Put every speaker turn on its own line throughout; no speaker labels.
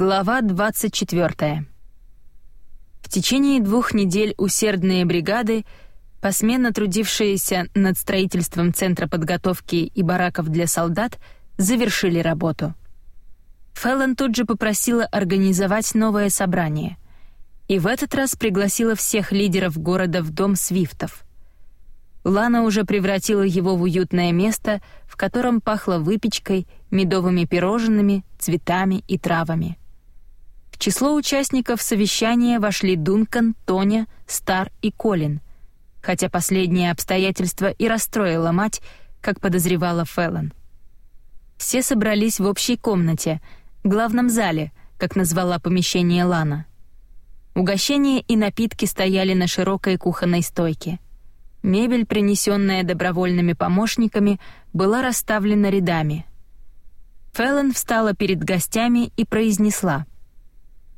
Глава 24. В течение двух недель усердные бригады, посменно трудившиеся над строительством центра подготовки и бараков для солдат, завершили работу. Феллон тут же попросила организовать новое собрание. И в этот раз пригласила всех лидеров города в дом Свифтов. Лана уже превратила его в уютное место, в котором пахло выпечкой, медовыми пирожными, цветами и травами. Число участников совещания вошли Дункан, Тоня, Стар и Колин, хотя последнее обстоятельство и расстроило мать, как подозревала Феллон. Все собрались в общей комнате, главном зале, как назвала помещение Лана. Угощения и напитки стояли на широкой кухонной стойке — Мебель, принесенная добровольными помощниками, была расставлена рядами. Феллон встала перед гостями и произнесла.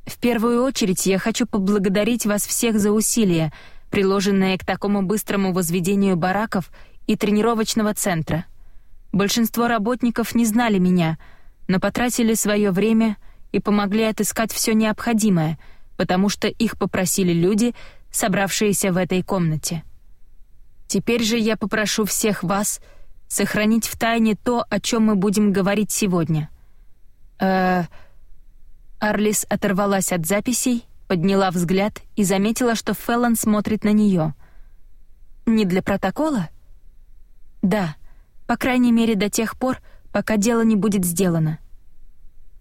«В первую очередь я хочу поблагодарить вас всех за усилия, приложенные к такому быстрому возведению бараков и тренировочного центра. Большинство работников не знали меня, но потратили свое время и помогли отыскать все необходимое, потому что их попросили люди, собравшиеся в этой комнате. Теперь же я попрошу всех вас сохранить в тайне то, о чем мы будем говорить сегодня. Э, Арлис оторвалась от записей, подняла взгляд и заметила, что Феллон смотрит на нее. Не для протокола? Да, по крайней мере до тех пор, пока дело не будет сделано.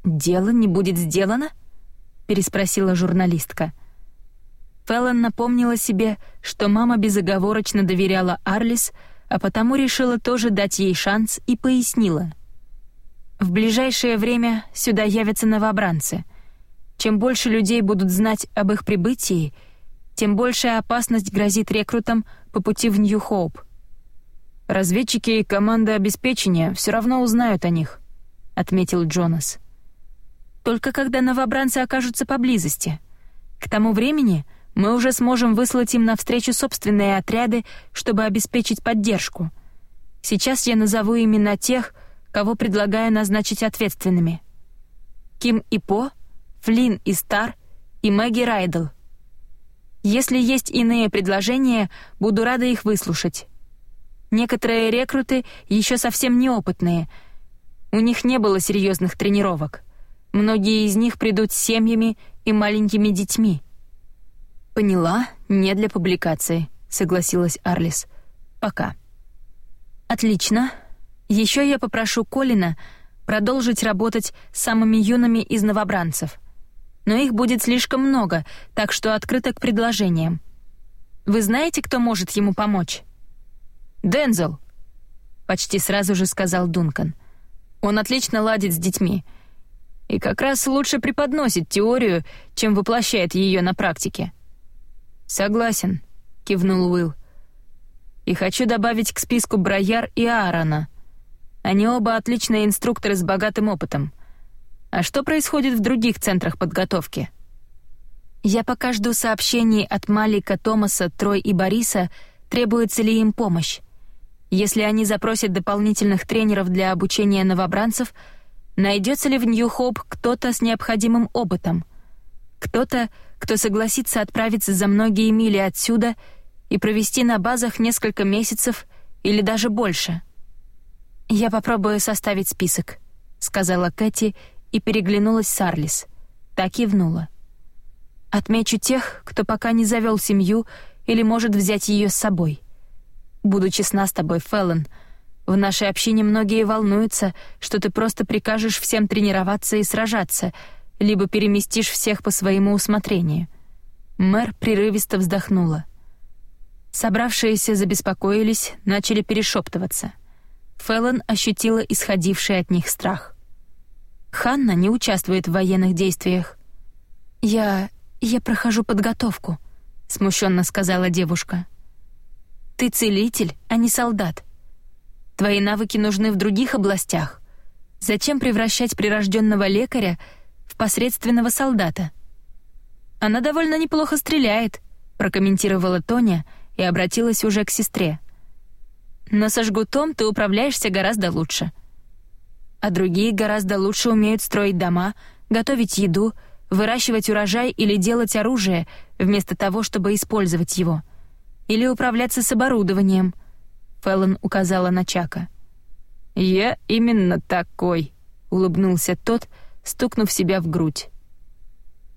Дело не будет сделано? переспросила журналистка. Феллон напомнила себе, что мама безоговорочно доверяла Арлис, а потому решила тоже дать ей шанс и пояснила. «В ближайшее время сюда явятся новобранцы. Чем больше людей будут знать об их прибытии, тем большая опасность грозит рекрутам по пути в Нью-Хоуп. Разведчики и команда обеспечения все равно узнают о них», — отметил Джонас. «Только когда новобранцы окажутся поблизости. К тому времени — мы уже сможем выслать им навстречу собственные отряды, чтобы обеспечить поддержку. Сейчас я назову имена тех, кого предлагаю назначить ответственными. Ким и По, Флинн и Стар и Мэгги Райдл. Если есть иные предложения, буду рада их выслушать. Некоторые рекруты еще совсем неопытные. У них не было серьезных тренировок. Многие из них придут с семьями и маленькими детьми. «Поняла, не для публикации», — согласилась Арлис. «Пока». «Отлично. Еще я попрошу Колина продолжить работать с самыми юными из новобранцев. Но их будет слишком много, так что открыто к предложениям. Вы знаете, кто может ему помочь?» «Дензел», — почти сразу же сказал Дункан. «Он отлично ладит с детьми» и как раз лучше преподносит теорию, чем воплощает ее на практике. «Согласен», — кивнул Уилл. «И хочу добавить к списку Брояр и Аарона. Они оба отличные инструкторы с богатым опытом. А что происходит в других центрах подготовки?» «Я пока жду сообщений от Малика, Томаса, Трой и Бориса, требуется ли им помощь. Если они запросят дополнительных тренеров для обучения новобранцев, найдется ли в Нью-Хоуп кто-то с необходимым опытом? Кто-то, кто согласится отправиться за многие мили отсюда и провести на базах несколько месяцев или даже больше. «Я попробую составить список», — сказала Кэти и переглянулась с Арлис. Так кивнула. «Отмечу тех, кто пока не завел семью или может взять ее с собой. Буду честна с тобой, Феллон. В нашей общине многие волнуются, что ты просто прикажешь всем тренироваться и сражаться — либо переместишь всех по своему усмотрению». Мэр прерывисто вздохнула. Собравшиеся забеспокоились, начали перешептываться. Феллон ощутила исходивший от них страх. «Ханна не участвует в военных действиях». «Я... я прохожу подготовку», — смущенно сказала девушка. «Ты целитель, а не солдат. Твои навыки нужны в других областях. Зачем превращать прирожденного лекаря в посредственного солдата. Она довольно неплохо стреляет, прокомментировала Тоня и обратилась уже к сестре. Но со жгутом ты управляешься гораздо лучше. А другие гораздо лучше умеют строить дома, готовить еду, выращивать урожай или делать оружие, вместо того, чтобы использовать его. Или управляться с оборудованием. Феллон указала на Чака. «Я именно такой», — улыбнулся тот, стукнув себя в грудь.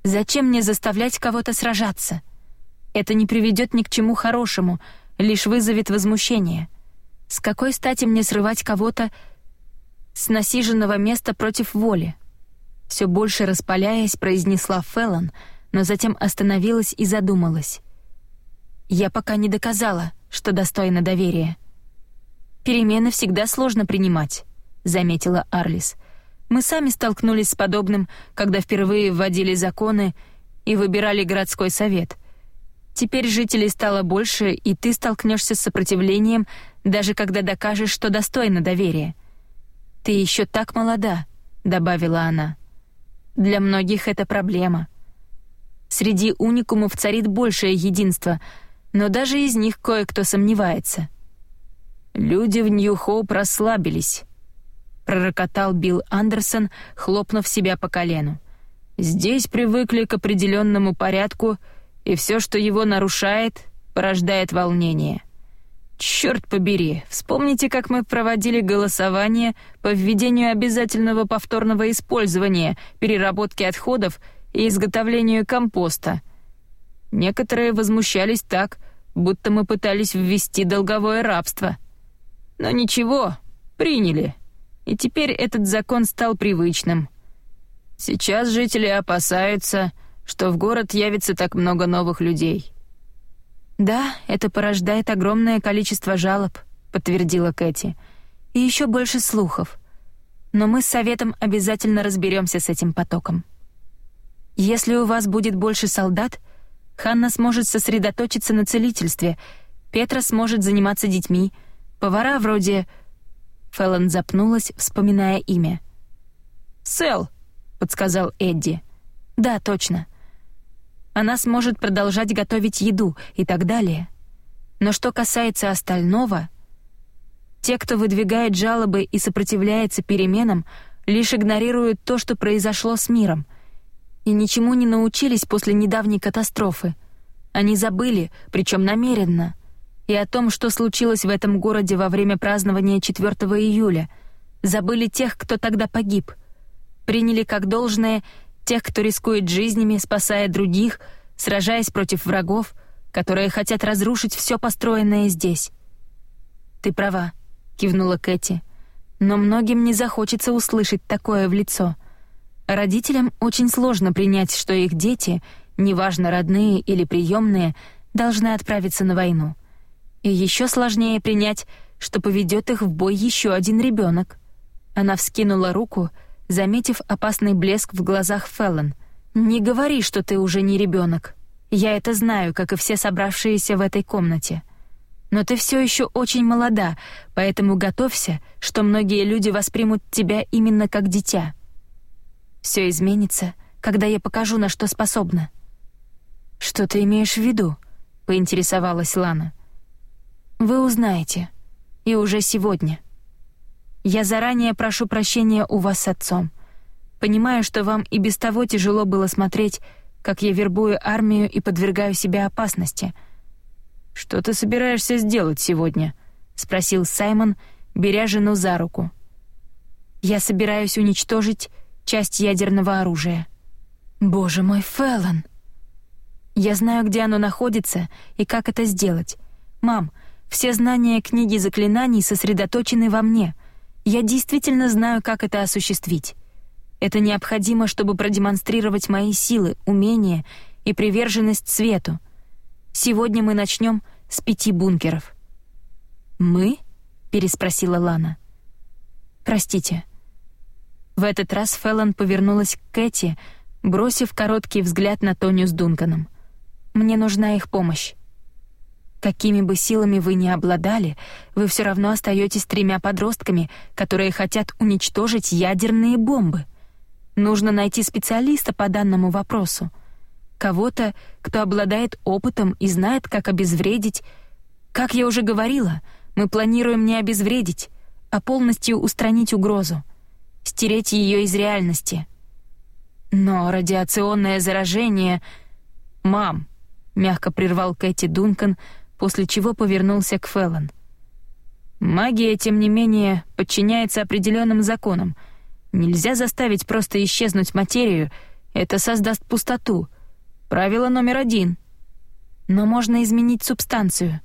«Зачем мне заставлять кого-то сражаться? Это не приведет ни к чему хорошему, лишь вызовет возмущение. С какой стати мне срывать кого-то с насиженного места против воли?» Все больше распаляясь, произнесла Феллон, но затем остановилась и задумалась. «Я пока не доказала, что достойна доверия». «Перемены всегда сложно принимать», — заметила Арлис. «Мы сами столкнулись с подобным, когда впервые вводили законы и выбирали городской совет. Теперь жителей стало больше, и ты столкнешься с сопротивлением, даже когда докажешь, что достойна доверия. Ты еще так молода», — добавила она. Для многих это проблема. Среди уникумов царит большее единство, но даже из них кое-кто сомневается. «Люди в Нью-Хоуп расслабились», — пророкотал Билл Андерсон, хлопнув себя по колену. «Здесь привыкли к определенному порядку, и все, что его нарушает, порождает волнение». Черт побери, вспомните, как мы проводили голосование по введению обязательного повторного использования, переработки отходов и изготовлению компоста. Некоторые возмущались так, будто мы пытались ввести долговое рабство. Но ничего, приняли. И теперь этот закон стал привычным. Сейчас жители опасаются, что в город явится так много новых людей. «Да, это порождает огромное количество жалоб», — подтвердила Кэти. «И еще больше слухов. Но мы с Советом обязательно разберемся с этим потоком. Если у вас будет больше солдат, Ханна сможет сосредоточиться на целительстве, Петра сможет заниматься детьми, повара вроде...» Феллон запнулась, вспоминая имя. «Сэл», — подсказал Эдди. «Да, точно она сможет продолжать готовить еду и так далее. Но что касается остального, те, кто выдвигает жалобы и сопротивляется переменам, лишь игнорируют то, что произошло с миром, и ничему не научились после недавней катастрофы. Они забыли, причем намеренно, и о том, что случилось в этом городе во время празднования 4 июля. Забыли тех, кто тогда погиб. Приняли как должное тех, кто рискует жизнями, спасая других, сражаясь против врагов, которые хотят разрушить все построенное здесь. «Ты права», — кивнула Кэти, «но многим не захочется услышать такое в лицо. Родителям очень сложно принять, что их дети, неважно родные или приемные, должны отправиться на войну. И еще сложнее принять, что поведет их в бой еще один ребенок. Она вскинула руку — заметив опасный блеск в глазах Феллон. «Не говори, что ты уже не ребенок. Я это знаю, как и все собравшиеся в этой комнате. Но ты все еще очень молода, поэтому готовься, что многие люди воспримут тебя именно как дитя. Все изменится, когда я покажу, на что способна». «Что ты имеешь в виду?» — поинтересовалась Лана. «Вы узнаете. И уже сегодня». Я заранее прошу прощения у вас с отцом. Понимаю, что вам и без того тяжело было смотреть, как я вербую армию и подвергаю себя опасности. Что ты собираешься сделать сегодня? спросил Саймон, беря жену за руку. Я собираюсь уничтожить часть ядерного оружия. Боже мой, Фэллон. Я знаю, где оно находится и как это сделать. Мам, все знания книги заклинаний сосредоточены во мне. Я действительно знаю, как это осуществить. Это необходимо, чтобы продемонстрировать мои силы, умения и приверженность свету. Сегодня мы начнем с пяти бункеров. Мы? переспросила Лана. Простите. В этот раз Феллон повернулась к Кэти, бросив короткий взгляд на Тоню с Дунканом. Мне нужна их помощь. Какими бы силами вы ни обладали, вы все равно остаетесь тремя подростками, которые хотят уничтожить ядерные бомбы. Нужно найти специалиста по данному вопросу. Кого-то, кто обладает опытом и знает, как обезвредить. Как я уже говорила, мы планируем не обезвредить, а полностью устранить угрозу, стереть ее из реальности. Но радиационное заражение... «Мам!» — мягко прервал Кэти Дункан, после чего повернулся к Феллон. «Магия, тем не менее, подчиняется определенным законам. Нельзя заставить просто исчезнуть материю, это создаст пустоту. Правило номер один. Но можно изменить субстанцию».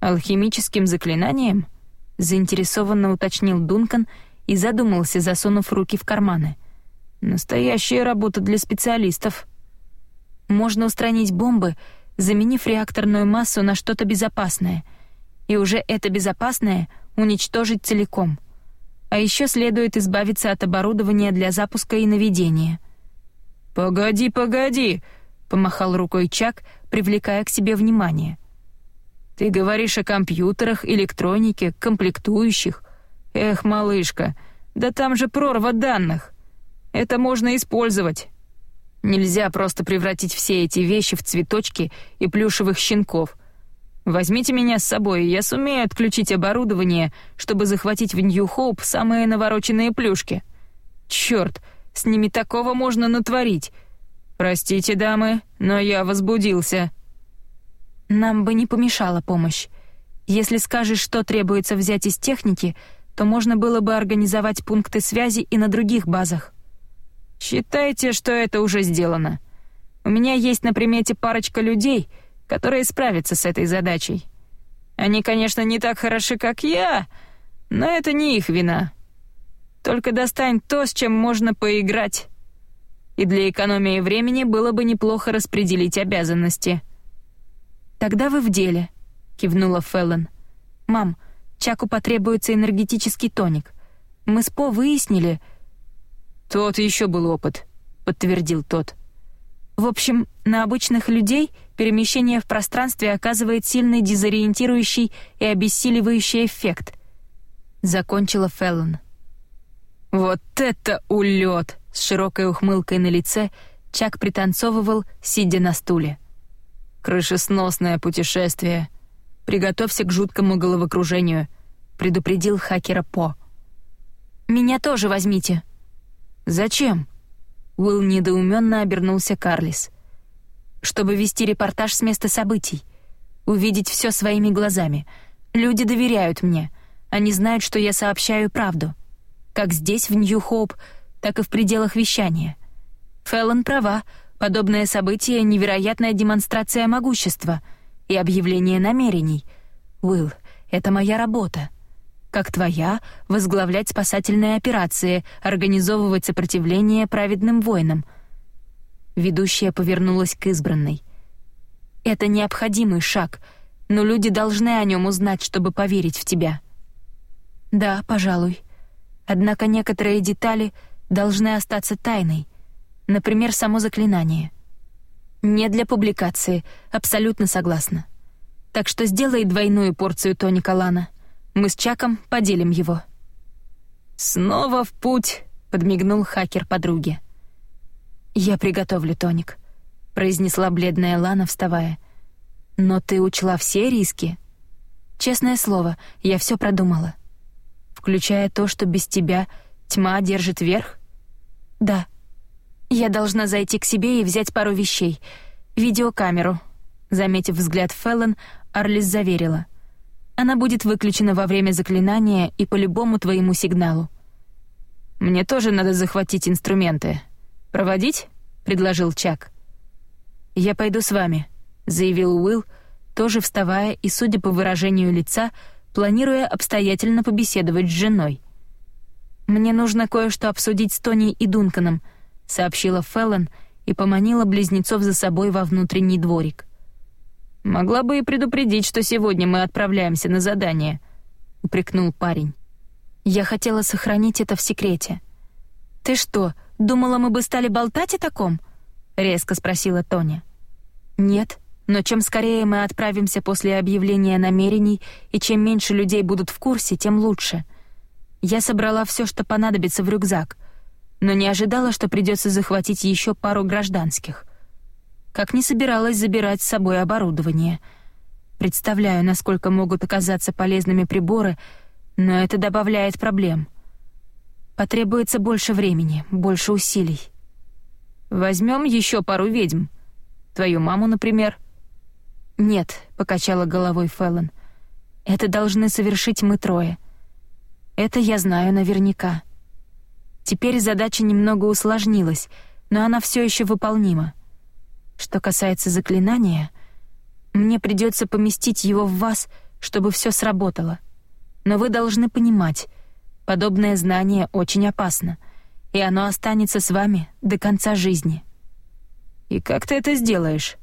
«Алхимическим заклинанием?» — заинтересованно уточнил Дункан и задумался, засунув руки в карманы. «Настоящая работа для специалистов». «Можно устранить бомбы, заменив реакторную массу на что-то безопасное, и уже это безопасное уничтожить целиком. А еще следует избавиться от оборудования для запуска и наведения». «Погоди, погоди!» — помахал рукой Чак, привлекая к себе внимание — ты говоришь о компьютерах, электронике, комплектующих. Эх, малышка, да там же прорва данных. Это можно использовать. Нельзя просто превратить все эти вещи в цветочки и плюшевых щенков. Возьмите меня с собой, я сумею отключить оборудование, чтобы захватить в Нью-Хоуп самые навороченные плюшки. Черт, с ними такого можно натворить. Простите, дамы, но я возбудился. Нам бы не помешала помощь. Если скажешь, что требуется взять из техники, то можно было бы организовать пункты связи и на других базах. Считайте, что это уже сделано. У меня есть на примете парочка людей, которые справятся с этой задачей. Они, конечно, не так хороши, как я, но это не их вина. Только достань то, с чем можно поиграть. И для экономии времени было бы неплохо распределить обязанности — «Тогда вы в деле», — кивнула Феллон. «Мам, Чаку потребуется энергетический тоник. Мы с По выяснили...» «Тот еще был опыт», — подтвердил тот. «В общем, на обычных людей перемещение в пространстве оказывает сильный дезориентирующий и обессиливающий эффект», — закончила Феллон. «Вот это улет!» — с широкой ухмылкой на лице Чак пританцовывал, сидя на стуле. «Крышесносное путешествие. Приготовься к жуткому головокружению», — предупредил хакера По. «Меня тоже возьмите». «Зачем?» Уилл недоуменно обернулся Карлис. «Чтобы вести репортаж с места событий. Увидеть все своими глазами. Люди доверяют мне. Они знают, что я сообщаю правду. Как здесь, в Нью-Хоуп, так и в пределах вещания. Феллон права, Подобное событие — невероятная демонстрация могущества и объявление намерений. Уилл, это моя работа. Как твоя — возглавлять спасательные операции, организовывать сопротивление праведным воинам. Ведущая повернулась к избранной. Это необходимый шаг, но люди должны о нем узнать, чтобы поверить в тебя. Да, пожалуй. Однако некоторые детали должны остаться тайной — Например, само заклинание. Не для публикации, абсолютно согласна. Так что сделай двойную порцию тоника Лана. Мы с Чаком поделим его. Снова в путь, подмигнул хакер подруге. Я приготовлю тоник, произнесла бледная Лана, вставая. Но ты учла все риски. Честное слово, я все продумала. Включая то, что без тебя тьма держит верх? Да. «Я должна зайти к себе и взять пару вещей. Видеокамеру». Заметив взгляд Феллон, Арлис заверила. «Она будет выключена во время заклинания и по любому твоему сигналу». «Мне тоже надо захватить инструменты. Проводить?» — предложил Чак. «Я пойду с вами», — заявил Уилл, тоже вставая и, судя по выражению лица, планируя обстоятельно побеседовать с женой. «Мне нужно кое-что обсудить с Тони и Дунканом», — сообщила Феллон и поманила близнецов за собой во внутренний дворик. «Могла бы и предупредить, что сегодня мы отправляемся на задание», — упрекнул парень. «Я хотела сохранить это в секрете». «Ты что, думала, мы бы стали болтать о таком?» — резко спросила Тоня. «Нет, но чем скорее мы отправимся после объявления намерений и чем меньше людей будут в курсе, тем лучше. Я собрала все, что понадобится в рюкзак — но не ожидала, что придется захватить еще пару гражданских. Как не собиралась забирать с собой оборудование. Представляю, насколько могут оказаться полезными приборы, но это добавляет проблем. Потребуется больше времени, больше усилий. Возьмем еще пару ведьм. Твою маму, например».
«Нет», — покачала головой Феллон. «Это должны совершить мы трое. Это я знаю наверняка. Теперь задача немного усложнилась, но она все еще выполнима. Что касается заклинания, мне придется поместить его в вас, чтобы все сработало. Но вы должны понимать, подобное знание очень опасно, и оно останется с вами до конца жизни.
И как ты это сделаешь?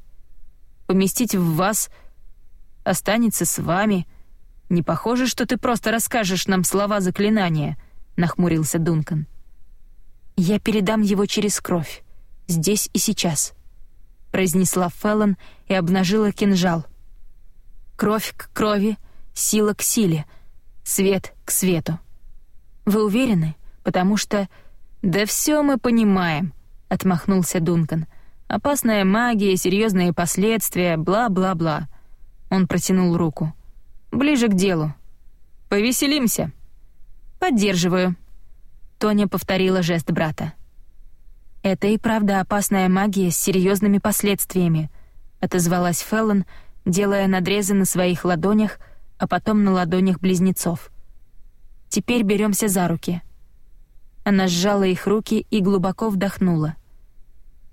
Поместить в вас останется с вами. Не похоже, что ты просто расскажешь нам слова заклинания, нахмурился Дункан.
Я передам его через кровь, здесь и сейчас произнесла Феллон и обнажила кинжал. Кровь к крови, сила к силе, свет к свету. Вы уверены? Потому что
да все мы понимаем, отмахнулся Дункан. Опасная магия, серьезные последствия, бла-бла-бла. Он протянул руку. Ближе к делу. Повеселимся. Поддерживаю. Тоня повторила жест брата.
«Это и правда опасная магия с серьезными последствиями», — отозвалась Феллон, делая надрезы на своих ладонях, а потом на ладонях близнецов. «Теперь беремся за руки». Она сжала их руки и глубоко вдохнула.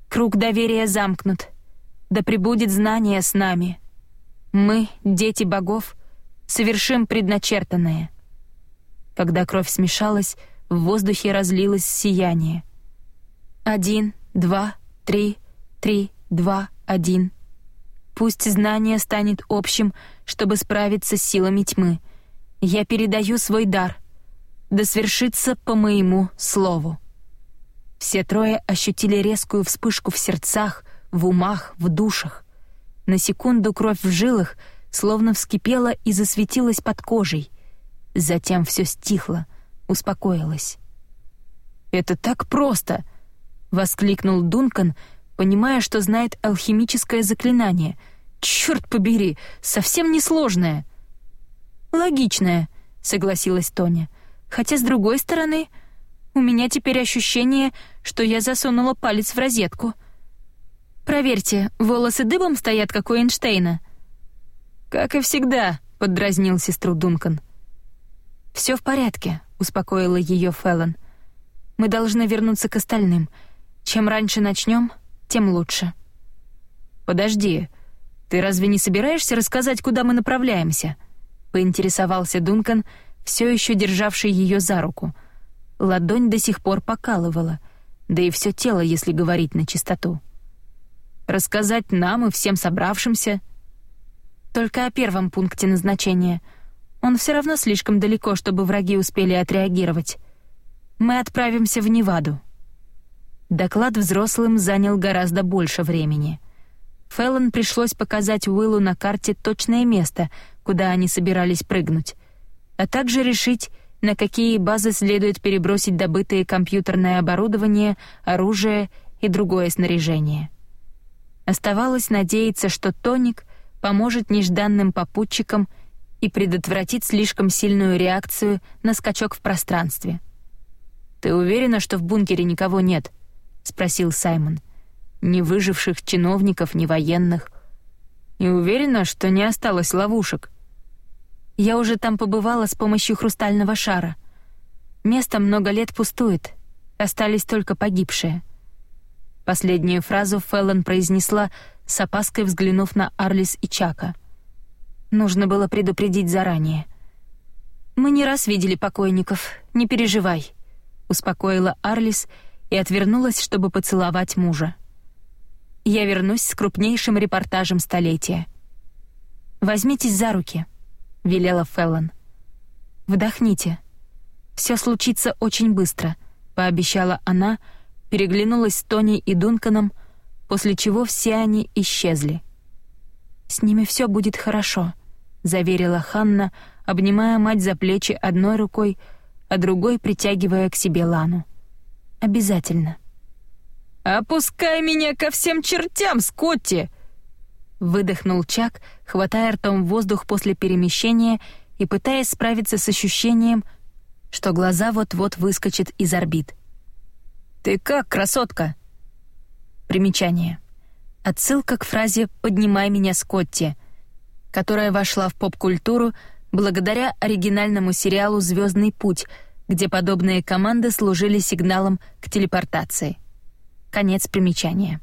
«Круг доверия замкнут. Да пребудет знание с нами. Мы, дети богов, совершим предначертанное». Когда кровь смешалась, в воздухе разлилось сияние — один, два, три, три, два, один. Пусть знание станет общим, чтобы справиться с силами тьмы. Я передаю свой дар. Да свершится по моему слову. Все трое ощутили резкую вспышку в сердцах, в умах, в душах. На секунду кровь в жилах словно вскипела и засветилась под кожей. Затем все стихло, успокоилось.
«Это так просто!» — воскликнул Дункан, понимая, что знает алхимическое заклинание. «Чёрт побери, совсем несложное!»
«Логичное», — согласилась Тоня. «Хотя, с другой стороны, у меня теперь ощущение, что я засунула палец в розетку. Проверьте, волосы дыбом стоят, как у Эйнштейна».
«Как и всегда», — поддразнил сестру Дункан.
«Все в порядке», — успокоила ее Феллон. «Мы должны вернуться к остальным. Чем раньше начнем, тем лучше.
Подожди, ты разве не собираешься рассказать, куда мы направляемся? Поинтересовался Дункан, все еще державший ее за руку. Ладонь до сих пор покалывала, да и все тело, если говорить на чистоту. Рассказать нам и всем собравшимся.
Только о первом пункте назначения. Он все равно слишком далеко, чтобы враги успели отреагировать. Мы отправимся в Неваду. Доклад взрослым занял гораздо больше времени. Феллон пришлось показать Уиллу на карте точное место, куда они собирались прыгнуть, а также решить, на какие базы следует перебросить добытое компьютерное оборудование, оружие и другое снаряжение. Оставалось надеяться, что Тоник поможет нежданным попутчикам и предотвратит слишком сильную реакцию на скачок в пространстве.
«Ты уверена, что в бункере никого нет?» — спросил Саймон. «Ни выживших чиновников, ни военных. И уверена, что не осталось ловушек».
«Я уже там побывала с помощью хрустального шара. Место много лет пустует. Остались только погибшие». Последнюю фразу Феллон произнесла, с опаской взглянув на Арлис и Чака. Нужно было предупредить заранее. «Мы не раз видели покойников, не переживай», — успокоила Арлис — и отвернулась, чтобы поцеловать мужа. Я вернусь с крупнейшим репортажем столетия. «Возьмитесь за руки», — велела Феллон. «Вдохните. Все случится очень быстро», — пообещала она, переглянулась с Тони и Дунканом, после чего все они исчезли. «С ними все будет хорошо», — заверила Ханна, обнимая мать за плечи одной рукой, а другой притягивая к себе Лану. Обязательно.
«Опускай меня ко всем чертям, Скотти!»
Выдохнул Чак, хватая ртом воздух после перемещения и пытаясь справиться с ощущением, что глаза вот-вот выскочат из орбит.
«Ты как, красотка?» Примечание. Отсылка к фразе «Поднимай меня, Скотти», которая вошла в поп-культуру благодаря оригинальному сериалу «Звездный путь», где подобные команды служили сигналом к телепортации. Конец примечания.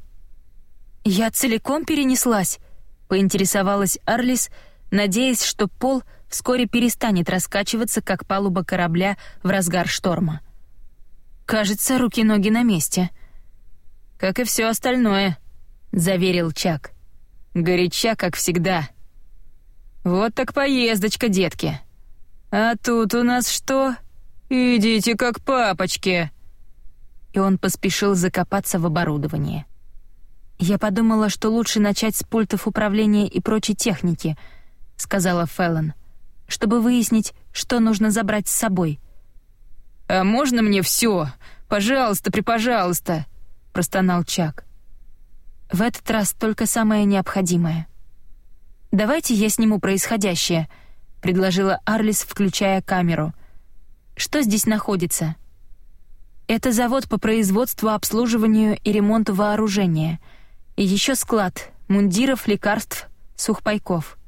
«Я целиком перенеслась», — поинтересовалась Арлис, надеясь, что пол вскоре перестанет раскачиваться, как палуба корабля в разгар шторма. «Кажется, руки-ноги на месте». «Как и все остальное», — заверил Чак. «Горяча, как всегда». «Вот так поездочка, детки. А тут у нас что? Идите как папочки!» И он поспешил закопаться в оборудование. «Я подумала, что лучше начать с пультов управления и прочей техники», — сказала Феллон, «чтобы выяснить, что нужно забрать с собой». «А можно мне все? Пожалуйста, припожалуйста!» — простонал Чак. «В этот раз только самое необходимое». «Давайте я сниму происходящее», — предложила Арлис, включая камеру. «Что здесь находится?» «Это завод по производству, обслуживанию и ремонту вооружения. И еще склад мундиров, лекарств, сухпайков.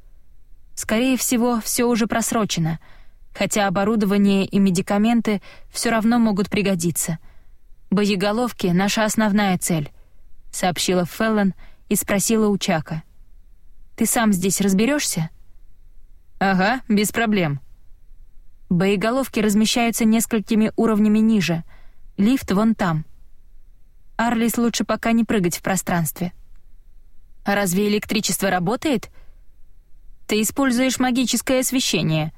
Скорее всего, все уже просрочено, хотя оборудование и медикаменты все равно могут пригодиться. Боеголовки — наша основная цель», — сообщила Феллон и спросила у Чака — ты сам здесь разберешься? Ага, без проблем. Боеголовки размещаются несколькими уровнями ниже. Лифт вон там. Арлис лучше пока не прыгать в пространстве. А разве электричество работает? Ты используешь магическое освещение.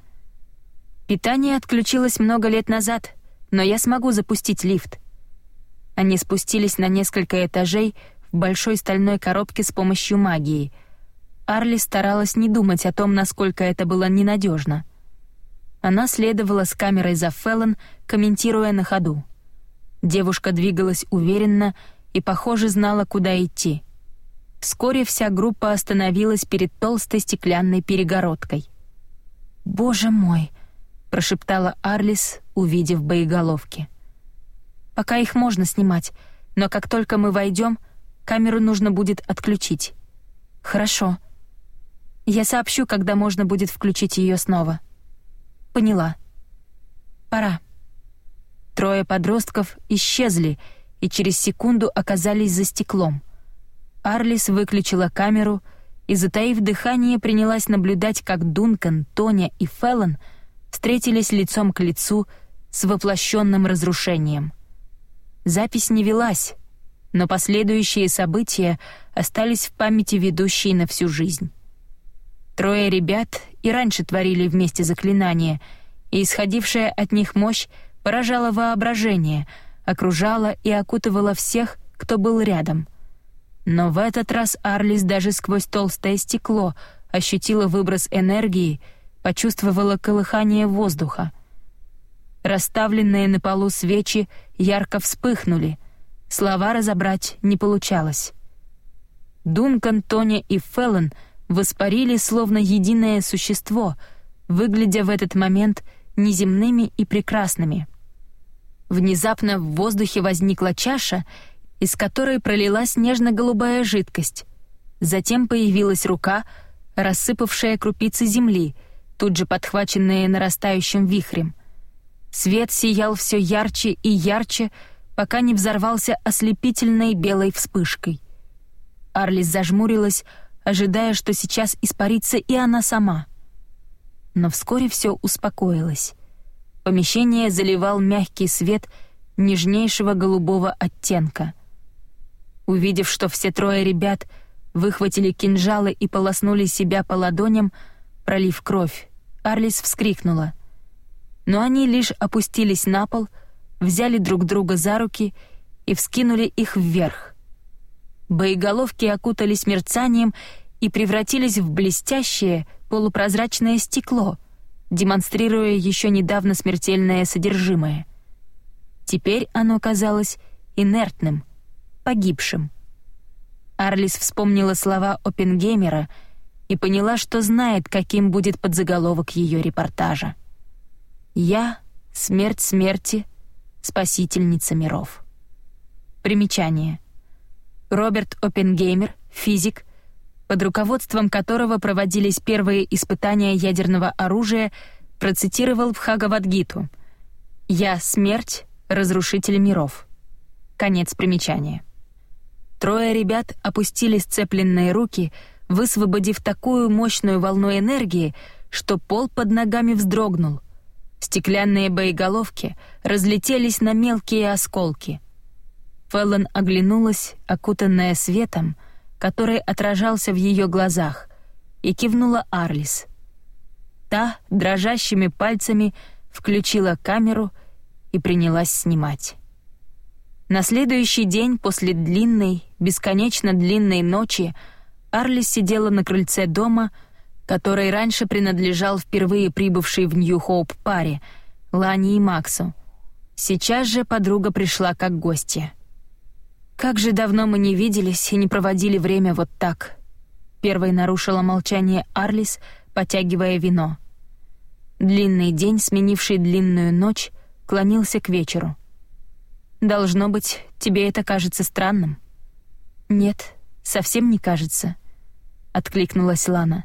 Питание отключилось много лет назад, но я смогу запустить лифт. Они спустились на несколько этажей в большой стальной коробке с помощью магии — Арли старалась не думать о том, насколько это было ненадежно. Она следовала с камерой за Феллон, комментируя на ходу. Девушка двигалась уверенно и, похоже, знала, куда идти. Вскоре вся группа остановилась перед толстой стеклянной перегородкой. «Боже мой!» — прошептала Арлис, увидев боеголовки. «Пока их можно снимать, но как только мы войдем, камеру нужно будет отключить». «Хорошо», я сообщу, когда можно будет включить ее снова. Поняла. Пора. Трое подростков исчезли и через секунду оказались за стеклом. Арлис выключила камеру и, затаив дыхание, принялась наблюдать, как Дункан, Тоня и Феллон встретились лицом к лицу с воплощенным разрушением. Запись не велась, но последующие события остались в памяти ведущей на всю жизнь. Трое ребят и раньше творили вместе заклинания, и исходившая от них мощь поражала воображение, окружала и окутывала всех, кто был рядом. Но в этот раз Арлис даже сквозь толстое стекло ощутила выброс энергии, почувствовала колыхание воздуха. Расставленные на полу свечи ярко вспыхнули, слова разобрать не получалось. Дункан, Тоня и Феллон — воспарили словно единое существо, выглядя в этот момент неземными и прекрасными. Внезапно в воздухе возникла чаша, из которой пролилась нежно-голубая жидкость. Затем появилась рука, рассыпавшая крупицы земли, тут же подхваченные нарастающим вихрем. Свет сиял все ярче и ярче, пока не взорвался ослепительной белой вспышкой. Арлис зажмурилась, ожидая, что сейчас испарится и она сама. Но вскоре все успокоилось. Помещение заливал мягкий свет нежнейшего голубого оттенка. Увидев, что все трое ребят выхватили кинжалы и полоснули себя по ладоням, пролив кровь, Арлис вскрикнула. Но они лишь опустились на пол, взяли друг друга за руки и вскинули их вверх. Боеголовки окутались мерцанием и превратились в блестящее полупрозрачное стекло, демонстрируя еще недавно смертельное содержимое. Теперь оно казалось инертным, погибшим. Арлис вспомнила слова Оппенгеймера и поняла, что знает, каким будет подзаголовок ее репортажа. «Я — смерть смерти, спасительница миров». Примечание — Роберт Оппенгеймер, физик, под руководством которого проводились первые испытания ядерного оружия, процитировал в Хагавадгиту «Я — смерть, разрушитель миров». Конец примечания. Трое ребят опустили сцепленные руки, высвободив такую мощную волну энергии, что пол под ногами вздрогнул. Стеклянные боеголовки разлетелись на мелкие осколки. Феллон оглянулась, окутанная светом, который отражался в ее глазах, и кивнула Арлис. Та дрожащими пальцами включила камеру и принялась снимать. На следующий день после длинной, бесконечно длинной ночи Арлис сидела на крыльце дома, который раньше принадлежал впервые прибывшей в Нью-Хоуп паре, Лане и Максу. Сейчас же подруга пришла как гостья. «Как же давно мы не виделись и не проводили время вот так», — первой нарушила молчание Арлис, потягивая вино. Длинный день, сменивший длинную ночь, клонился к вечеру. «Должно быть, тебе это кажется странным». «Нет, совсем не кажется», — откликнулась Лана.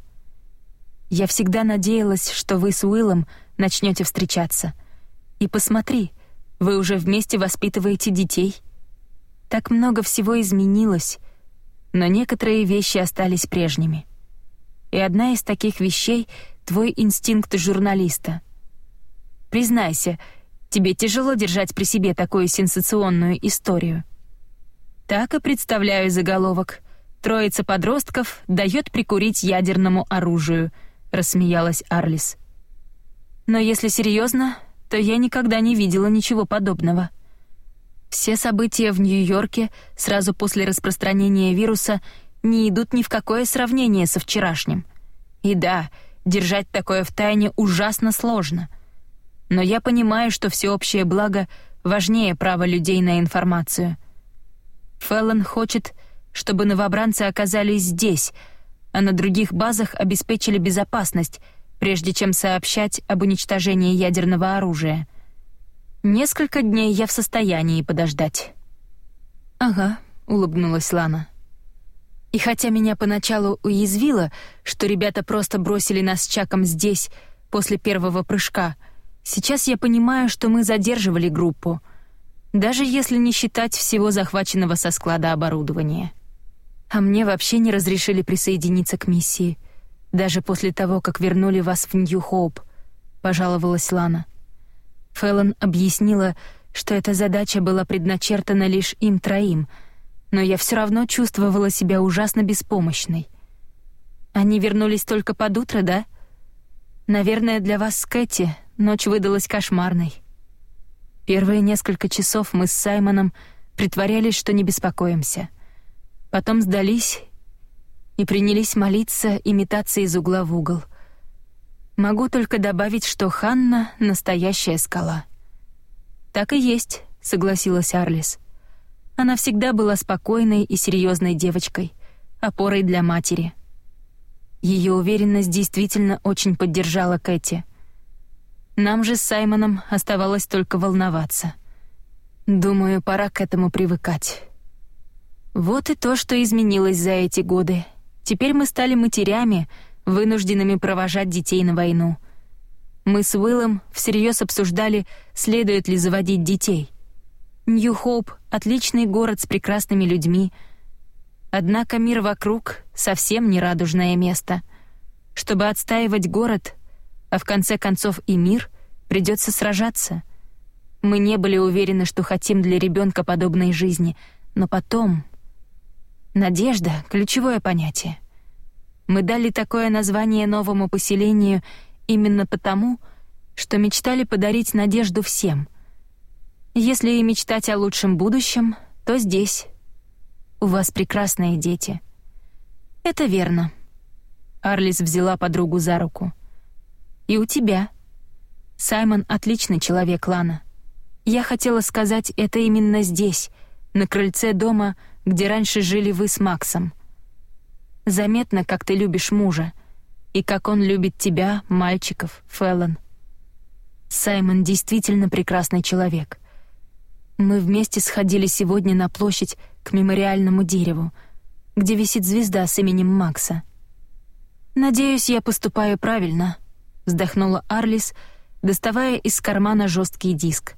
Я всегда надеялась, что вы с Уиллом начнете встречаться. И посмотри, вы уже вместе воспитываете детей. Так много всего изменилось, но некоторые вещи остались прежними. И одна из таких вещей — твой инстинкт журналиста. Признайся, тебе тяжело держать при себе такую сенсационную историю. Так и представляю заголовок. Троица подростков дает прикурить ядерному оружию —— рассмеялась Арлис. «Но если серьезно, то я никогда не видела ничего подобного. Все события в Нью-Йорке сразу после распространения вируса не идут ни в какое сравнение со вчерашним. И да, держать такое в тайне ужасно сложно. Но я понимаю, что всеобщее благо важнее права людей на информацию. Феллон хочет, чтобы новобранцы оказались здесь — а на других базах обеспечили безопасность, прежде чем сообщать об уничтожении ядерного оружия. Несколько дней я в состоянии подождать. «Ага», — улыбнулась Лана. И хотя меня поначалу уязвило, что ребята просто бросили нас с Чаком здесь после первого прыжка, сейчас я понимаю, что мы задерживали группу, даже если не считать всего захваченного со склада оборудования. А мне вообще не разрешили присоединиться к миссии, даже после того, как вернули вас в Нью-Хоуп, пожаловалась Лана. Фэллон объяснила, что эта задача была предначертана лишь им троим, но я все равно чувствовала себя ужасно беспомощной. Они вернулись только под утро, да? Наверное, для вас с Кэти ночь выдалась кошмарной. Первые несколько часов мы с Саймоном притворялись, что не беспокоимся — потом сдались и принялись молиться и метаться из угла в угол. Могу только добавить, что Ханна — настоящая скала. «Так и есть», — согласилась Арлис. Она всегда была спокойной и серьезной девочкой, опорой для матери. Ее уверенность действительно очень поддержала Кэти. Нам же с Саймоном оставалось только волноваться. Думаю, пора к этому привыкать. Вот и то, что изменилось за эти годы. Теперь мы стали матерями, вынужденными провожать детей на войну. Мы с Уиллом всерьез обсуждали, следует ли заводить детей. Нью-Хоуп — отличный город с прекрасными людьми. Однако мир вокруг — совсем не радужное место. Чтобы отстаивать город, а в конце концов и мир, придется сражаться. Мы не были уверены, что хотим для ребенка подобной жизни, но потом, Надежда — ключевое понятие. Мы дали такое название новому поселению именно потому, что мечтали подарить надежду всем. Если и мечтать о лучшем будущем, то здесь. У вас прекрасные дети. Это верно. Арлис взяла подругу за руку. И у тебя. Саймон — отличный человек, Лана. Я хотела сказать это именно здесь, на крыльце дома — где раньше жили вы с Максом. Заметно, как ты любишь мужа, и как он любит тебя, мальчиков, Феллон. Саймон действительно прекрасный человек.
Мы вместе сходили сегодня на площадь к мемориальному дереву, где висит звезда с именем Макса. «Надеюсь, я поступаю правильно», — вздохнула Арлис, доставая из кармана жесткий диск.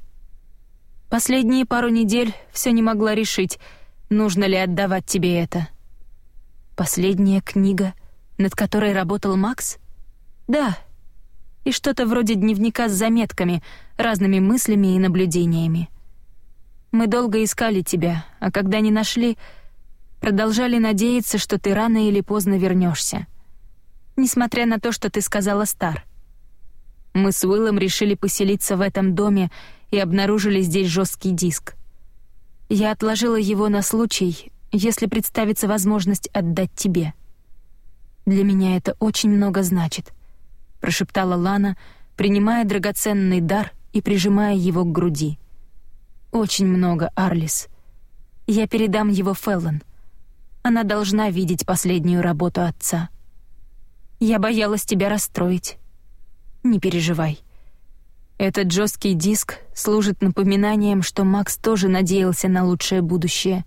«Последние пару недель все не могла решить, нужно ли отдавать тебе это». «Последняя книга, над которой работал Макс?» «Да», и что-то вроде дневника с заметками, разными мыслями и наблюдениями. Мы долго искали тебя, а когда не нашли, продолжали надеяться, что ты рано или поздно вернешься. Несмотря на то, что ты сказала Стар. Мы с Уиллом решили поселиться в этом доме и обнаружили здесь жесткий диск. Я отложила его на случай, если представится возможность отдать тебе. Для меня это очень много значит, прошептала Лана, принимая драгоценный дар и прижимая его к груди. Очень много, Арлис. Я передам его Феллон. Она должна видеть последнюю работу отца. Я боялась тебя расстроить. Не переживай. Этот жесткий диск служит напоминанием, что Макс тоже надеялся на лучшее будущее.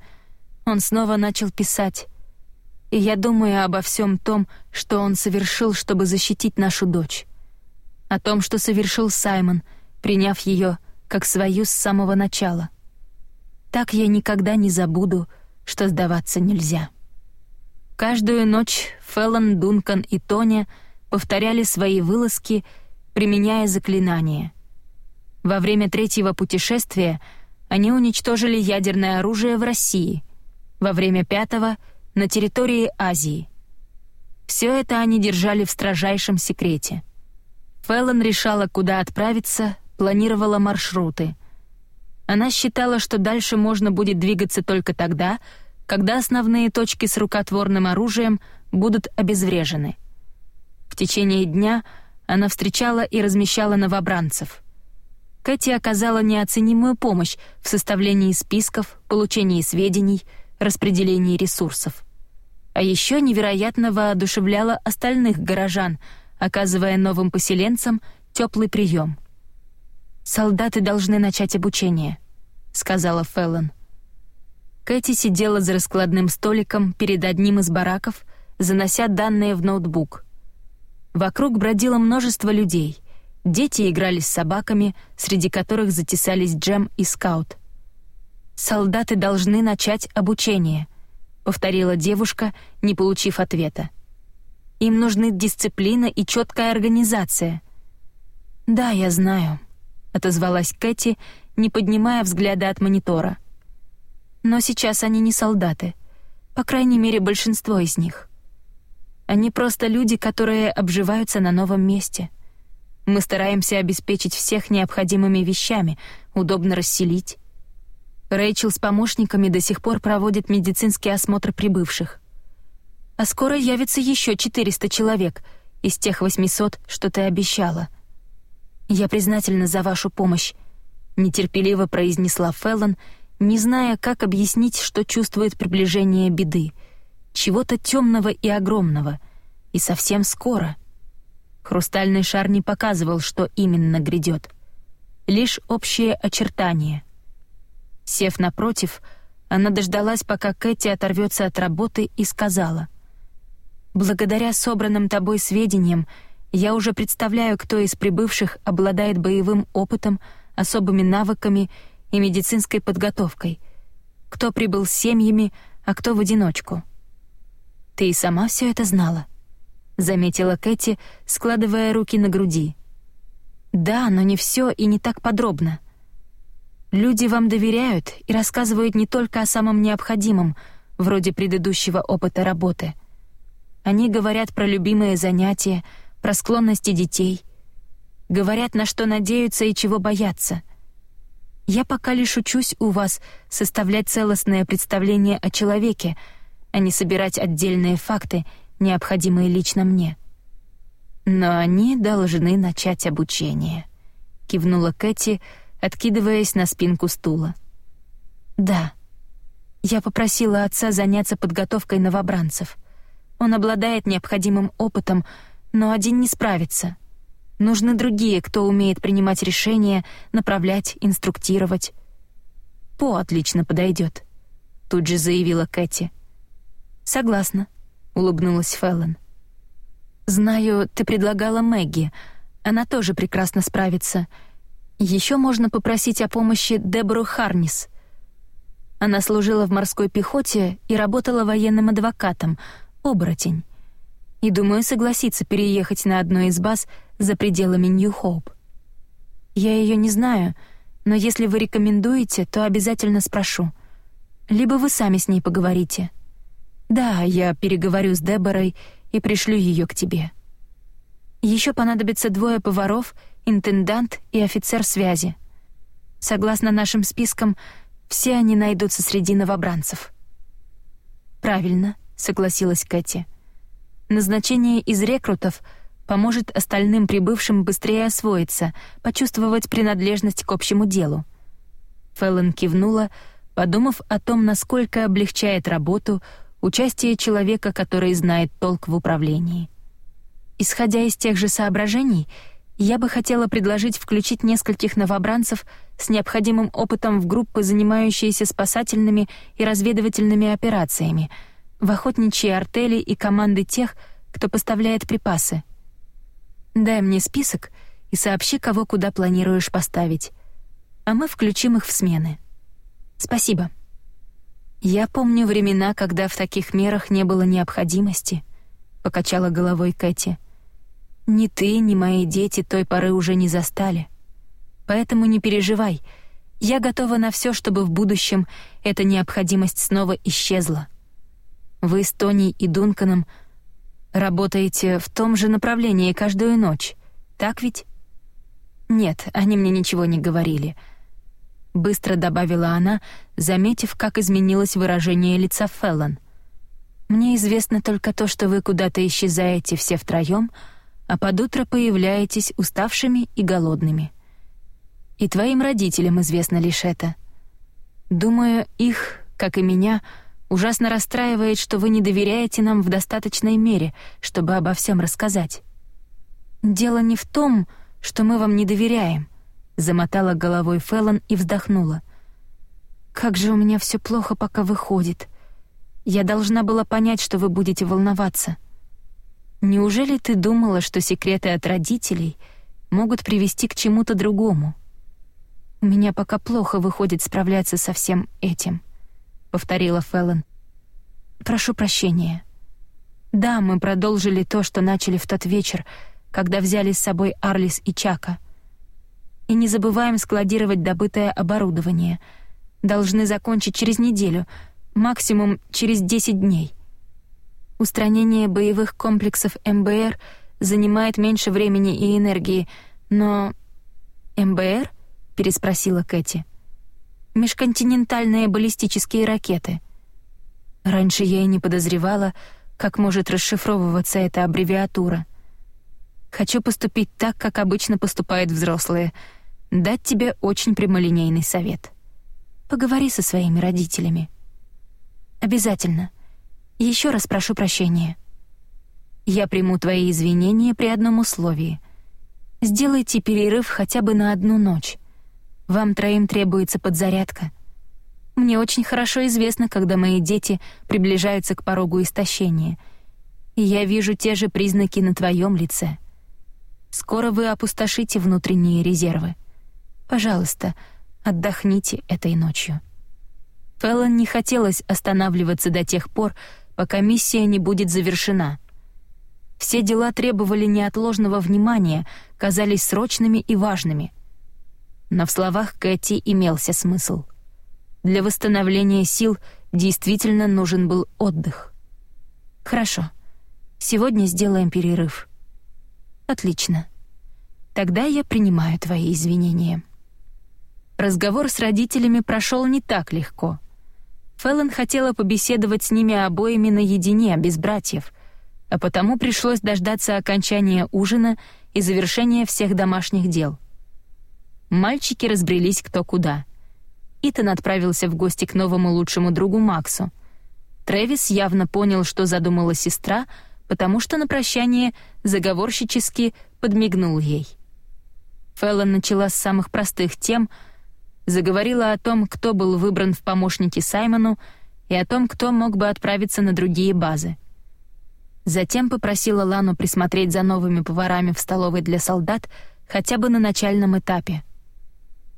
Он снова начал писать. И я думаю обо всем том, что он совершил, чтобы защитить нашу дочь. О том, что совершил Саймон, приняв ее как свою с самого начала. Так я никогда не забуду, что сдаваться нельзя. Каждую ночь Феллон, Дункан и Тоня повторяли свои вылазки, применяя заклинания. Во время третьего путешествия они уничтожили ядерное оружие в России, во время пятого — на территории Азии. Все это они держали в строжайшем секрете. Феллон решала, куда отправиться, планировала маршруты. Она считала, что дальше можно будет двигаться только тогда, когда основные точки с рукотворным оружием будут обезврежены. В течение дня она встречала и размещала новобранцев. Кэти оказала неоценимую помощь в составлении списков, получении сведений, распределении ресурсов. А еще невероятно воодушевляла остальных горожан, оказывая новым поселенцам теплый прием. «Солдаты должны начать обучение», — сказала Феллон. Кэти сидела за раскладным столиком перед одним из бараков, занося данные в ноутбук. Вокруг бродило множество людей. Дети играли с собаками, среди которых затесались Джем и Скаут. «Солдаты должны начать обучение», — повторила девушка, не получив ответа. «Им нужны дисциплина и четкая организация». «Да, я знаю», — отозвалась Кэти, не поднимая взгляда от монитора. «Но сейчас они не солдаты. По крайней мере, большинство из них. Они просто люди, которые обживаются на новом месте. Мы стараемся обеспечить всех необходимыми вещами, удобно расселить. Рэйчел с помощниками до сих пор проводит медицинский осмотр прибывших. А скоро явится еще 400 человек из тех 800, что ты обещала — «Я признательна за вашу помощь», — нетерпеливо произнесла Феллон, не зная, как объяснить, что чувствует приближение беды, чего-то темного и огромного, и совсем скоро. Хрустальный шар не показывал, что именно грядет. Лишь общие очертания. Сев напротив, она дождалась, пока Кэти оторвется от работы, и сказала. «Благодаря собранным тобой сведениям я уже представляю, кто из прибывших обладает боевым опытом, особыми навыками и медицинской подготовкой. Кто прибыл с семьями, а кто в одиночку. Ты и сама все это знала, заметила Кэти, складывая руки на груди. Да, но не все и не так подробно. Люди вам доверяют и рассказывают не только о самом необходимом, вроде предыдущего опыта работы. Они говорят про любимые занятия, про склонности детей. Говорят, на что надеются и чего боятся. Я пока лишь учусь у вас составлять целостное представление о человеке, а не собирать отдельные факты, необходимые лично мне. Но они должны начать обучение, кивнула Кэти, откидываясь на спинку стула. Да. Я попросила отца заняться подготовкой новобранцев. Он обладает необходимым опытом, но один не справится. Нужны другие, кто умеет принимать решения, направлять, инструктировать. По отлично подойдет, тут же заявила Кэти. Согласна, улыбнулась Феллон. Знаю, ты предлагала Мэгги. Она тоже прекрасно справится. Еще можно попросить о помощи Дебору Харнис. Она служила в морской пехоте и работала военным адвокатом, оборотень. И думаю, согласится переехать на одну из баз за пределами Нью-Хоуп. Я ее не знаю, но если вы рекомендуете, то обязательно спрошу. Либо вы сами с ней поговорите. Да, я переговорю с Деборой и пришлю ее к тебе. Еще понадобится двое поваров, интендант и офицер связи. Согласно нашим спискам, все они найдутся среди новобранцев. Правильно, согласилась Кэти. Назначение из рекрутов поможет остальным прибывшим быстрее освоиться, почувствовать принадлежность к общему делу. Фэллон кивнула, подумав о том, насколько облегчает работу участие человека, который знает толк в управлении. Исходя из тех же соображений, я бы хотела предложить включить нескольких новобранцев с необходимым опытом в группы, занимающиеся спасательными и разведывательными операциями, в охотничьи артели и команды тех, кто поставляет припасы. Дай мне список и сообщи, кого куда планируешь поставить, а мы включим их в смены. Спасибо. Я помню времена, когда в таких мерах не было необходимости, покачала головой Кэти. Ни ты, ни мои дети той поры уже не застали. Поэтому не переживай. Я готова на все, чтобы в будущем эта необходимость снова исчезла. Вы с Тони и Дунканом работаете в том же направлении каждую ночь, так ведь? Нет, они мне ничего не говорили. Быстро добавила она, заметив, как изменилось выражение лица Феллон. Мне известно только то, что вы куда-то исчезаете все втроем, а под утро появляетесь уставшими и голодными. И твоим родителям известно лишь это. Думаю, их, как и меня, ужасно расстраивает, что вы не доверяете нам в достаточной мере, чтобы обо всем рассказать. Дело не в том, что мы вам не доверяем, замотала головой Феллон и вздохнула. Как же у меня все плохо пока выходит. Я должна была понять, что вы будете волноваться. Неужели ты думала, что секреты от родителей могут привести к чему-то другому? У меня пока плохо выходит справляться со всем этим, повторила Феллон. Прошу прощения. Да, мы продолжили то, что начали в тот вечер, когда взяли с собой Арлис и Чака. И не забываем складировать добытое оборудование. Должны закончить через неделю, максимум через 10 дней. Устранение боевых комплексов МБР занимает меньше времени и энергии, но... «МБР?» — переспросила Кэти. «Межконтинентальные баллистические ракеты». Раньше я и не подозревала, как может расшифровываться эта аббревиатура. Хочу поступить так, как обычно поступают взрослые. Дать тебе очень прямолинейный совет. Поговори со своими родителями. Обязательно. Еще раз прошу прощения. Я приму твои извинения при одном условии. Сделайте перерыв хотя бы на одну ночь. Вам троим требуется подзарядка. Мне очень хорошо известно, когда мои дети приближаются к порогу истощения. И я вижу те же признаки на твоем лице. Скоро вы опустошите внутренние резервы. Пожалуйста, отдохните этой ночью. Фэллон не хотелось останавливаться до тех пор, пока миссия не будет завершена. Все дела требовали неотложного внимания, казались срочными и важными. Но в словах Кэти имелся смысл. Для восстановления сил действительно нужен был отдых. Хорошо. Сегодня сделаем перерыв. Отлично. Тогда я принимаю твои извинения. Разговор с родителями прошел не так легко. Фэллон хотела побеседовать с ними обоими наедине, без братьев, а потому пришлось дождаться окончания ужина и завершения всех домашних дел. Мальчики разбрелись кто куда. Итан отправился в гости к новому лучшему другу Максу. Трэвис явно понял, что задумала сестра, потому что на прощание заговорщически подмигнул ей. Фэллон начала с самых простых тем —
заговорила о том, кто был выбран в помощники Саймону, и о том, кто мог бы отправиться на другие базы. Затем попросила Лану присмотреть за новыми поварами в столовой для солдат хотя бы на начальном этапе.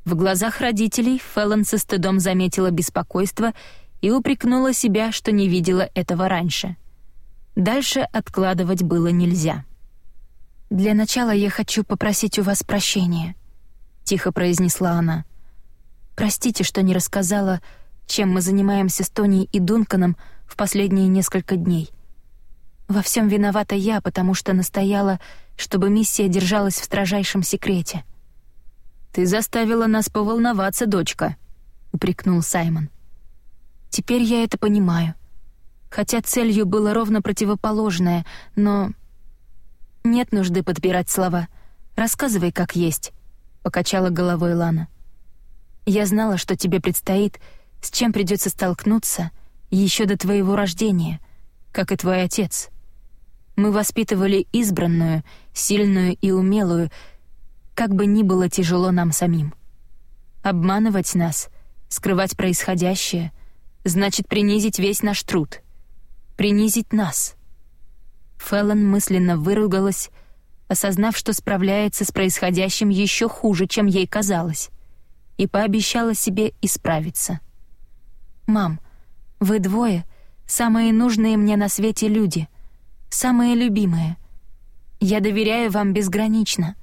В глазах родителей Феллон со стыдом заметила беспокойство и упрекнула себя, что не видела этого раньше. Дальше откладывать было нельзя. «Для начала я хочу попросить у вас прощения», — тихо произнесла она. «Простите, что не рассказала, чем мы занимаемся с Тони и Дунканом в последние несколько дней. Во всем виновата я, потому что настояла, чтобы миссия держалась в строжайшем секрете».
«Ты заставила нас поволноваться, дочка», — упрекнул Саймон.
«Теперь я это понимаю. Хотя целью было ровно противоположное, но «Нет нужды подбирать слова. Рассказывай, как есть», — покачала головой Лана. «Я знала, что тебе предстоит, с чем придется столкнуться еще до твоего рождения, как и твой отец. Мы воспитывали избранную, сильную и умелую, как бы ни было тяжело нам самим. Обманывать нас, скрывать происходящее, значит принизить весь наш труд, принизить нас». Феллон мысленно выругалась, осознав, что справляется с происходящим еще хуже, чем ей казалось, и пообещала себе исправиться. «Мам, вы двое — самые нужные мне на свете люди, самые любимые. Я доверяю вам безгранично,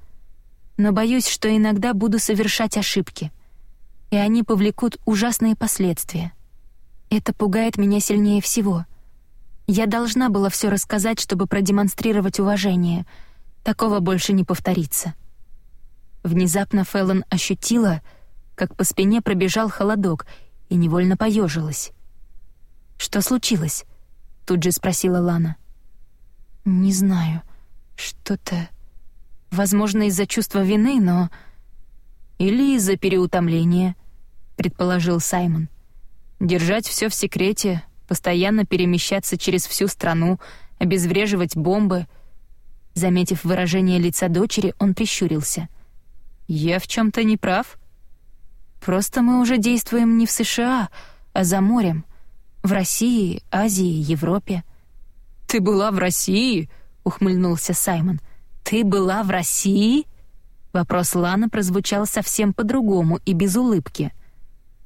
но боюсь, что иногда буду совершать ошибки, и они повлекут ужасные последствия. Это пугает меня сильнее всего — я должна была все рассказать, чтобы продемонстрировать уважение. Такого больше не повторится. Внезапно Феллон ощутила, как по спине пробежал холодок, и невольно поежилась. «Что случилось?» — тут же спросила Лана. «Не знаю. Что-то... Возможно, из-за чувства вины, но...» «Или из-за переутомления», — предположил Саймон. «Держать все в секрете постоянно перемещаться через всю страну, обезвреживать бомбы. Заметив выражение лица дочери, он прищурился. «Я в чем то не прав?» «Просто мы уже действуем не в США, а за морем. В России, Азии, Европе».
«Ты была в России?» — ухмыльнулся Саймон.
«Ты была в России?» Вопрос Ланы прозвучал совсем по-другому и без улыбки.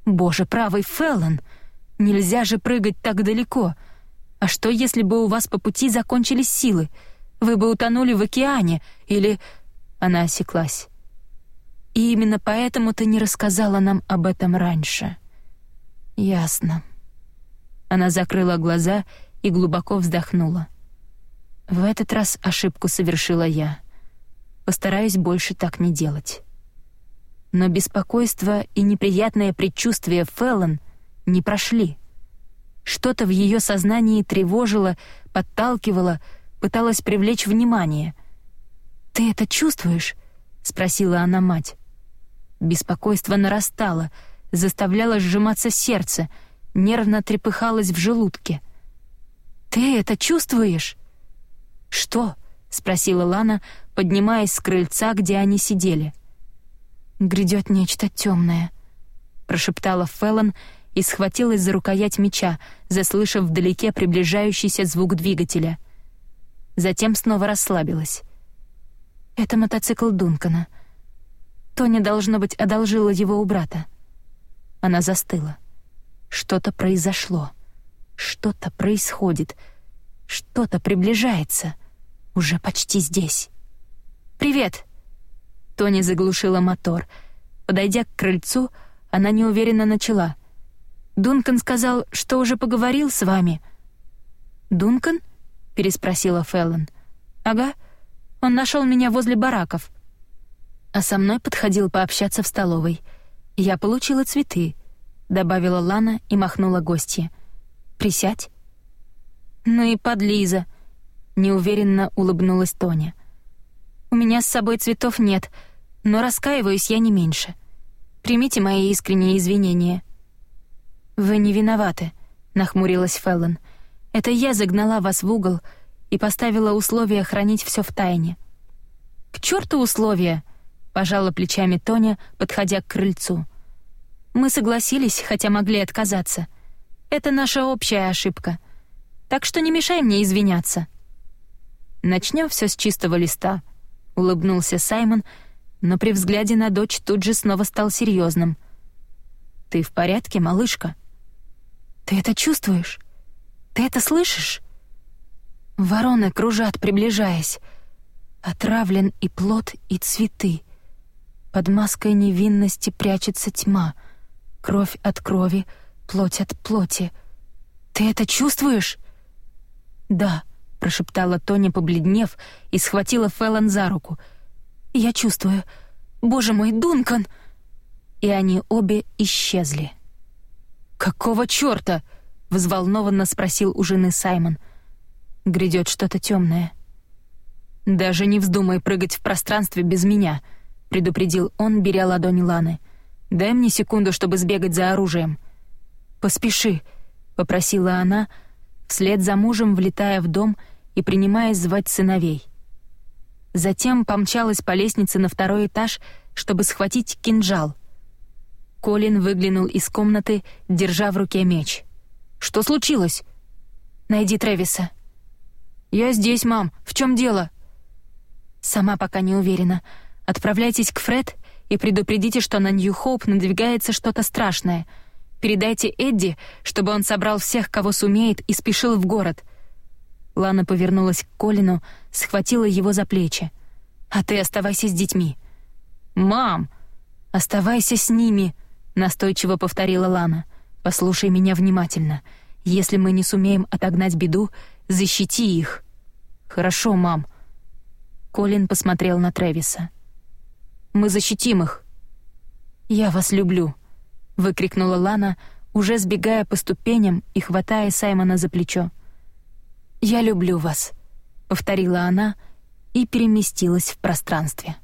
«Боже правый, Феллон!» Нельзя же прыгать так далеко. А что, если бы у вас по пути закончились силы? Вы бы утонули в океане или...» Она осеклась. «И именно поэтому ты не рассказала нам об этом раньше». «Ясно». Она закрыла глаза и глубоко вздохнула. «В этот раз ошибку совершила я. Постараюсь больше так не делать». Но беспокойство и неприятное предчувствие Феллон не прошли. Что-то в ее сознании тревожило, подталкивало, пыталось привлечь внимание. «Ты это чувствуешь?» — спросила она мать. Беспокойство нарастало, заставляло сжиматься сердце, нервно трепыхалось в желудке. «Ты это чувствуешь?» «Что?» — спросила Лана, поднимаясь с крыльца, где они сидели. «Грядет нечто темное», — прошептала Феллон, и схватилась за рукоять меча, заслышав вдалеке приближающийся звук двигателя. Затем снова расслабилась. «Это мотоцикл Дункана. Тоня, должно быть, одолжила его у брата». Она застыла. Что-то произошло. Что-то происходит. Что-то приближается. Уже почти здесь. «Привет!» Тони заглушила мотор. Подойдя к крыльцу, она неуверенно начала — Дункан сказал, что уже поговорил с вами». «Дункан?» — переспросила Феллон. «Ага. Он нашел меня возле бараков. А со мной подходил пообщаться в столовой. Я получила цветы», — добавила Лана и махнула гостье. «Присядь». «Ну и подлиза», — неуверенно улыбнулась Тоня. «У меня с собой цветов нет, но раскаиваюсь я не меньше. Примите мои искренние извинения». «Вы не виноваты», — нахмурилась Феллон. «Это я загнала вас в угол и поставила условие хранить все в тайне». «К черту условия!» — пожала плечами Тоня, подходя к крыльцу.
Мы согласились, хотя могли отказаться. Это наша общая ошибка. Так что не мешай мне извиняться.
Начнем все с чистого листа, улыбнулся Саймон, но при взгляде на дочь тут же снова стал серьезным. Ты в порядке, малышка?
Ты это чувствуешь? Ты это слышишь? Вороны кружат, приближаясь. Отравлен и плод, и цветы. Под маской невинности прячется тьма. Кровь от крови, плоть от плоти. Ты это чувствуешь? Да, прошептала Тоня, побледнев, и схватила Фэллон за руку. Я чувствую. Боже мой, Дункан! И они обе исчезли.
Какого чёрта? взволнованно спросил у жены Саймон. Грядет что-то темное. Даже не вздумай прыгать в пространстве без меня, предупредил он, беря ладонь Ланы. Дай мне секунду, чтобы сбегать за оружием.
Поспеши, попросила она, вслед за мужем влетая в дом и принимаясь звать сыновей. Затем помчалась по лестнице на второй этаж, чтобы схватить кинжал. Колин выглянул из комнаты, держа в руке меч. Что случилось? Найди Трэвиса.
Я здесь, мам. В чем дело?
Сама пока не уверена. Отправляйтесь к Фред и предупредите, что на Нью-Хоуп надвигается что-то страшное. Передайте Эдди, чтобы он собрал всех, кого сумеет, и спешил в город. Лана повернулась к Колину, схватила его за плечи. А ты оставайся с детьми.
Мам,
оставайся с ними, настойчиво повторила Лана. Послушай меня внимательно. Если мы не сумеем отогнать беду, защити их.
Хорошо, мам.
Колин посмотрел на Трэвиса.
Мы защитим их.
Я вас люблю, выкрикнула Лана, уже сбегая по ступеням и хватая Саймона за плечо. Я люблю вас, повторила она и переместилась в пространстве.